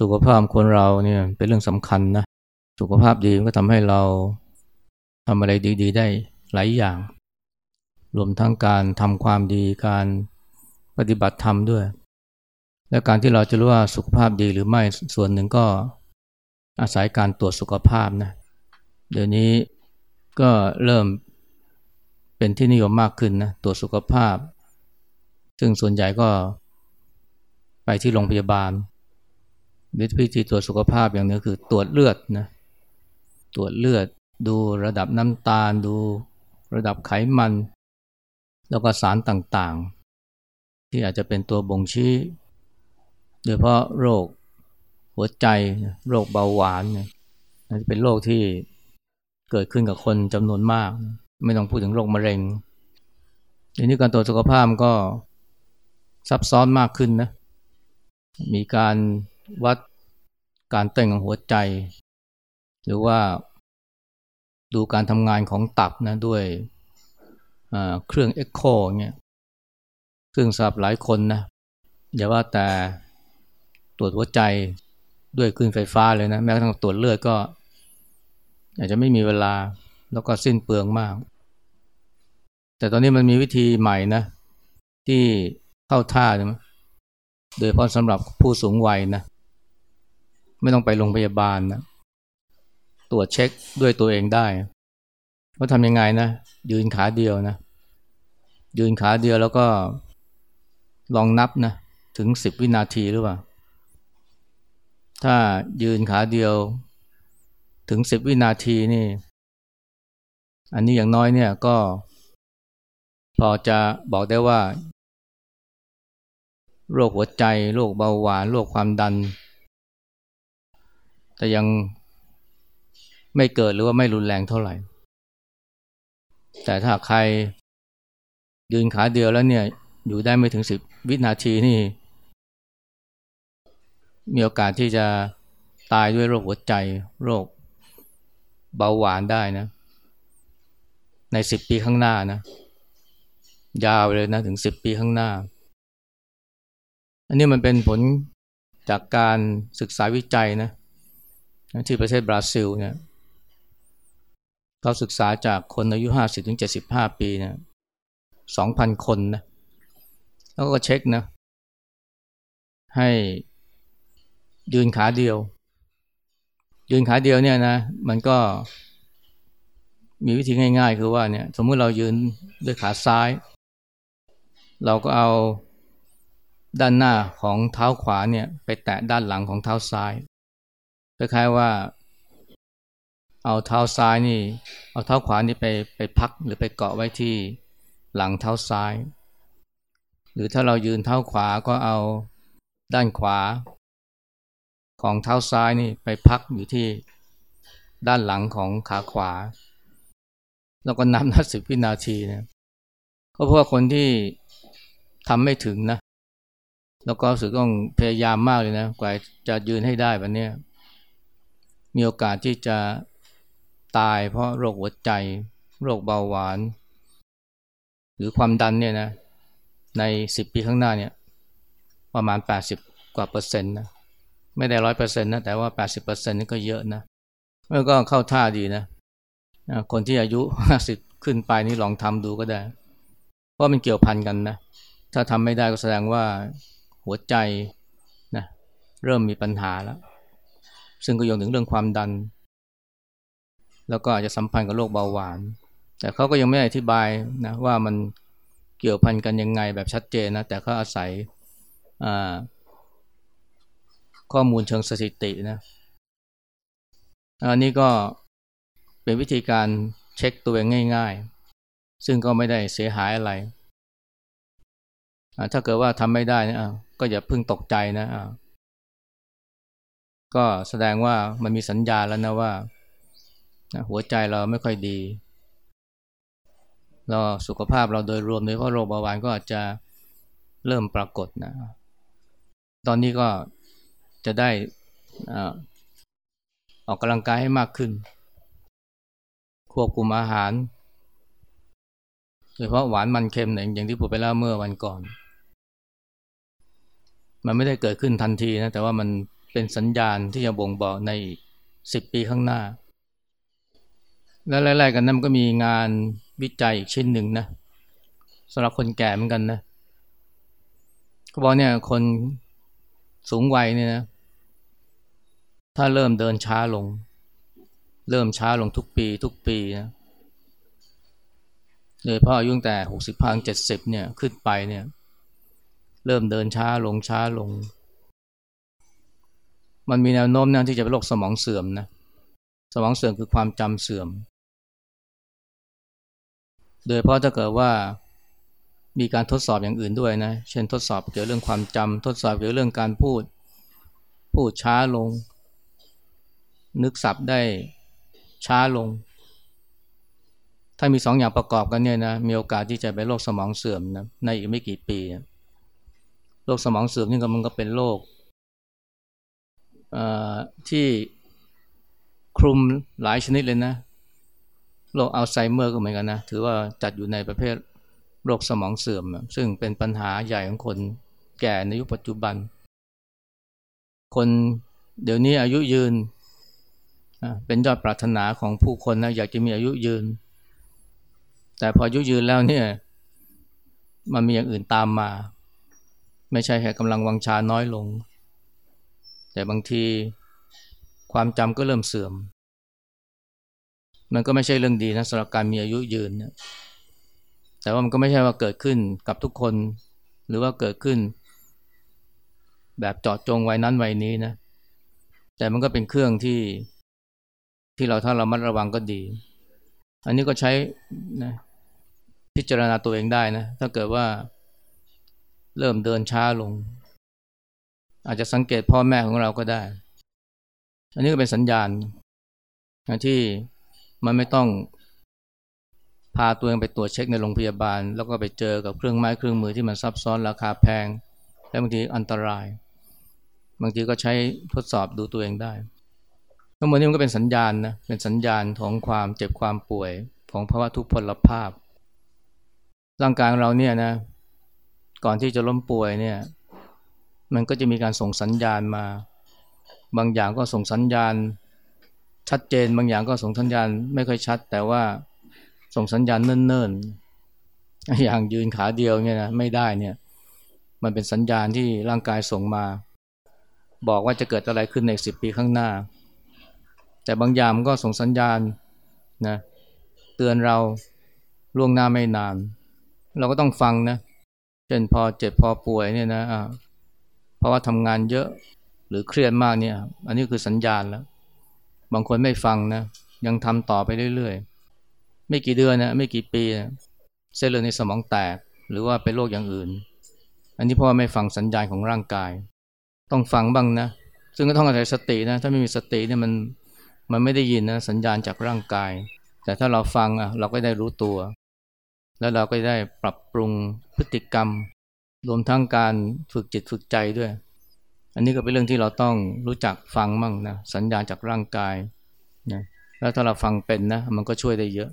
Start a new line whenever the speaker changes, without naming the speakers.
สุขภาพคนเราเนี่ยเป็นเรื่องสำคัญนะ สุขภาพดีก็ทำให้เราทำอะไรดี ๆ ได้หลายอย่าง รวมทั้งการทำความดีการปฏิบัติธรรมด้วย และการที่เราจะรู้ว่าสุขภาพดีหรือไม่ส่วนหนึ่งก็อาศัยการตรวจสุขภาพนะ เดี๋ยวนี้ก็เริ่มเป็นที่นิยมมากขึ้นนะตรวจสุขภาพ ซึ่งส่วนใหญ่ก็ไปที่โรงพยาบาล วิธีตรวจสุขภาพอย่างนี้คือตรวจเลือดนะตรวจเลือดดูระดับน้ำตาล ดูระดับไขมัน แล้วก็สารต่างๆ ที่อาจจะเป็นตัวบ่งชี้ โดยเพราะโรคหัวใจโรคเบาหวานเนี่ยเป็นโรคที่เกิดขึ้นกับคนจำนวนมาก ไม่ต้องพูดถึงโรคมะเร็งทีนี้การตรวจสุขภาพก็ซับซ้อนมากขึ้นนะมีการ วัดการเต้นของหัวใจ หรือว่าดูการทำงานของตับนะด้วยเครื่องเอ็กโคเนี่ยซึ่งสำหรับหลายคนนะอย่าว่าแต่ตรวจหัวใจด้วยคลื่นไฟฟ้าเลยนะแม้กระทั่งตรวจเลือดก็ อาจจะไม่มีเวลาแล้วก็สิ้นเปลืองมาก แต่ตอนนี้มันมีวิธีใหม่นะ ที่เข้าท่าใช่ไหมโดยเฉพาะสำหรับผู้สูงวัยนะ ไม่ต้องไปโรงพยาบาลนะตรวจเช็คด้วยตัวเองได้ว่าทำยังไงนะ ยืนขาเดียวนะ ยืนขาเดียวแล้วก็ลองนับนะถึงสิบวินาทีหรือเปล่า ถ้ายืนขาเดียวถึงสิบวินาทีนี่ อันนี้อย่างน้อยเนี่ยก็ พอจะบอกได้ว่า โรคหัวใจ โรคเบาหวาน โรคความดัน แต่ยังไม่เกิดหรือว่าไม่รุนแรงเท่าไหร่ แต่ถ้าใครยืนขาเดียวแล้วเนี่ยอยู่ได้ไม่ถึงสิบวินาทีนี่ มีโอกาสที่จะตายด้วยโรคหัวใจ โรคเบาหวานได้นะ ในสิบปีข้างหน้านะ ยาวเลยนะถึงสิบปีข้างหน้า อันนี้มันเป็นผลจากการศึกษาวิจัยนะ ที่ประเทศบราซิลเนี่ยเขาศึกษาจากคนอายุห้าสิบถึงเจ็ดสิบห้าปีเนี่ยสองพันคนนะแล้วก็เช็คนะ ให้ยืนขาเดียว ยืนขาเดียวเนี่ยนะ มันก็มีวิธีง่ายๆ คือว่าเนี่ย สมมติเรายืนด้วยขาซ้าย เราก็เอาด้านหน้าของเท้าขวาเนี่ย ไปแตะด้านหลังของเท้าซ้าย คล้ายๆว่า เอาเท้าซ้ายนี่ เอาเท้าขวานี่ไปไปพักหรือไปเกาะไว้ที่หลังเท้าซ้าย หรือถ้าเรายืนเท้าขวาก็เอาด้านขวา ของเท้าซ้ายนี่ไปพักอยู่ที่ด้านหลังของขาขวา แล้วก็นับนับสิบวินาทีเนี่ยก็เพราะว่าคนที่ทำไม่ถึงนะ แล้วก็รู้สึกต้องพยายามมากเลยนะ กว่าจะยืนให้ได้แบบนี้ มีโอกาสที่จะตายเพราะโรคหัวใจ โรคเบาหวาน หรือความดันเนี่ยนะในสิบปีข้างหน้าเนี่ยประมาณแปดสิบกว่าเปอร์เซ็นต์นะไม่ได้ร้อยเปอร์เซ็นต์นะแต่ว่าแปดสิบเปอร์เซ็นต์นี่ก็เยอะนะแล้วก็เข้าท่าดีนะคนที่อายุห้าสิบขึ้นไปนี่ลองทำดูก็ได้ เพราะมันเกี่ยวพันกันนะถ้าทำไม่ได้ก็แสดงว่าหัวใจนะเริ่มมีปัญหาแล้ว ซึ่งก็โยงถึงเรื่องความดัน แล้วก็อาจจะสัมพันธ์กับโรคเบาหวาน แต่เขาก็ยังไม่อธิบายนะว่ามันเกี่ยวพันกันยังไงแบบชัดเจนนะ แต่เขาอาศัยข้อมูลเชิงสถิตินะอันนี้ก็เป็นวิธีการเช็คตัวเองง่าย ๆ ซึ่งก็ไม่ได้เสียหายอะไร ถ้าเกิดว่าทำไม่ได้นะก็อย่าเพิ่งตกใจนะ ก็แสดงว่ามันมีสัญญาแล้วนะว่าหัวใจเราไม่ค่อยดี เราสุขภาพเราโดยรวมโดยเฉพาะโรคเบาหวานก็อาจจะเริ่มปรากฏนะ ตอนนี้ก็จะได้ออกกำลังกายให้มากขึ้น ควบคุมอาหาร โดยเฉพาะหวานมันเค็มอย่างที่พูดไปแล้วเมื่อวันก่อน มันไม่ได้เกิดขึ้นทันทีนะ แต่ว่ามัน เป็นสัญญาณที่จะบ่งบอกในสิบปีข้างหน้า และไล่ๆกันนั้นก็มีงานวิจัยอีกชิ้นหนึ่งนะสำหรับคนแก่เหมือนกันนะเขาบอกเนี่ยคนสูงวัยเนี่ยนะถ้าเริ่มเดินช้าลง เริ่มช้าลงทุกปี ทุกปีนะโดยพราะอายุตั้งแต่หกสิบพังเจ็ดสิบเนี่ยขึ้นไปเนี่ย เริ่มเดินช้าลงช้าลง มันมีแนวโน้มนะที่จะเป็นโรคสมองเสื่อมนะ สมองเสื่อมคือความจำเสื่อม โดยเพราะถ้าเกิดว่ามีการทดสอบอย่างอื่นด้วยนะ เช่นทดสอบเกี่ยวเรื่องความจำทดสอบเกี่ยวเรื่องการพูด พูดช้าลง นึกศัพท์ได้ช้าลง ถ้ามีสองอย่างประกอบกันเนี่ยนะ มีโอกาสที่จะเป็นโรคสมองเสื่อมนะในอีกไม่กี่ปี โรคสมองเสื่อมนี่ก็มันก็เป็นโรค ที่คลุมหลายชนิดเลยนะโรคอัลไซเมอร์ก็เหมือนกันนะ ถือว่าจัดอยู่ในประเภทโรคสมองเสื่อม ซึ่งเป็นปัญหาใหญ่ของคนแก่ในยุคปัจจุบัน คนเดี๋ยวนี้อายุยืน เป็นยอดปรารถนาของผู้คนนะอยากจะมีอายุยืน แต่พออายุยืนแล้วเนี่ย มันมีอย่างอื่นตามมา ไม่ใช่แค่กำลังวังชาน้อยลง แต่บางทีความจำก็เริ่มเสื่อม มันก็ไม่ใช่เรื่องดีนะสำหรับการมีอายุยืนนี่ยแต่ว่ามันก็ไม่ใช่ว่าเกิดขึ้นกับทุกคน หรือว่าเกิดขึ้น แบบเจาะจงไว้นั้นไว้นี้นะ แต่มันก็เป็นเครื่องที่ที่เราถ้าเรามัดระวังก็ดี อันนี้ก็ใช้นะพิจารณาตัวเองได้นะ ถ้าเกิดว่าเริ่มเดินช้าลง อาจจะสังเกตพ่อแม่ของเราก็ได้ อันนี้ก็เป็นสัญญาณที่มันไม่ต้องพาตัวเองไปตรวจเช็คในโรงพยาบาล แล้วก็ไปเจอกับเครื่องไม้เครื่องมือที่มันซับซ้อนราคาแพง และบางทีอันตราย บางทีก็ใช้ทดสอบดูตัวเองได้ทั้งหมดนี้มันก็เป็นสัญญาณนะเป็นสัญญาณของความเจ็บความป่วยของภาวะทุกพลภาพ ร่างกายของเราเนี่ยนะก่อนที่จะล้มป่วยเนี่ย มันก็จะมีการส่งสัญญาณมา บางอย่างก็ส่งสัญญาณ ชัดเจนบางอย่างก็ส่งสัญญาณไม่ค่อยชัด แต่ว่าส่งสัญญาณเนิ่นๆ อย่างยืนขาเดียวเนี่ยนะไม่ได้เนี่ย มันเป็นสัญญาณที่ร่างกายส่งมา บอกว่าจะเกิดอะไรขึ้นในสิบปีข้างหน้า แต่บางอย่างมันก็ส่งสัญญาณนะเตือนเราล่วงหน้าไม่นาน เราก็ต้องฟังนะเช่นพอเจ็บพอป่วยเนี่ยนะะ เพราะว่าทำงานเยอะหรือเครียดมากเนี่ย อันนี้คือสัญญาณแล้ว บางคนไม่ฟังนะ ยังทำต่อไปเรื่อยๆ ไม่กี่เดือนนะไม่กี่ปีเส้นเลือดในสมองแตกหรือว่าเป็นโรคอย่างอื่น อันนี้เพราะว่าไม่ฟังสัญญาณของร่างกาย ต้องฟังบ้างนะ ซึ่งก็ต้องอาศัยสตินะ ถ้าไม่มีสติเนี่ยมันมันไม่ได้ยินนะสัญญาณจากร่างกาย แต่ถ้าเราฟังอะเราก็ได้รู้ตัว แล้วเราก็ได้ปรับปรุงพฤติกรรม รวมทั้งการฝึกจิตฝึกใจด้วย อันนี้ก็เป็นเรื่องที่เราต้องรู้จักฟังมั่งนะสัญญาณจากร่างกายนะแล้วถ้าเราฟังเป็นนะมันก็ช่วยได้เยอะ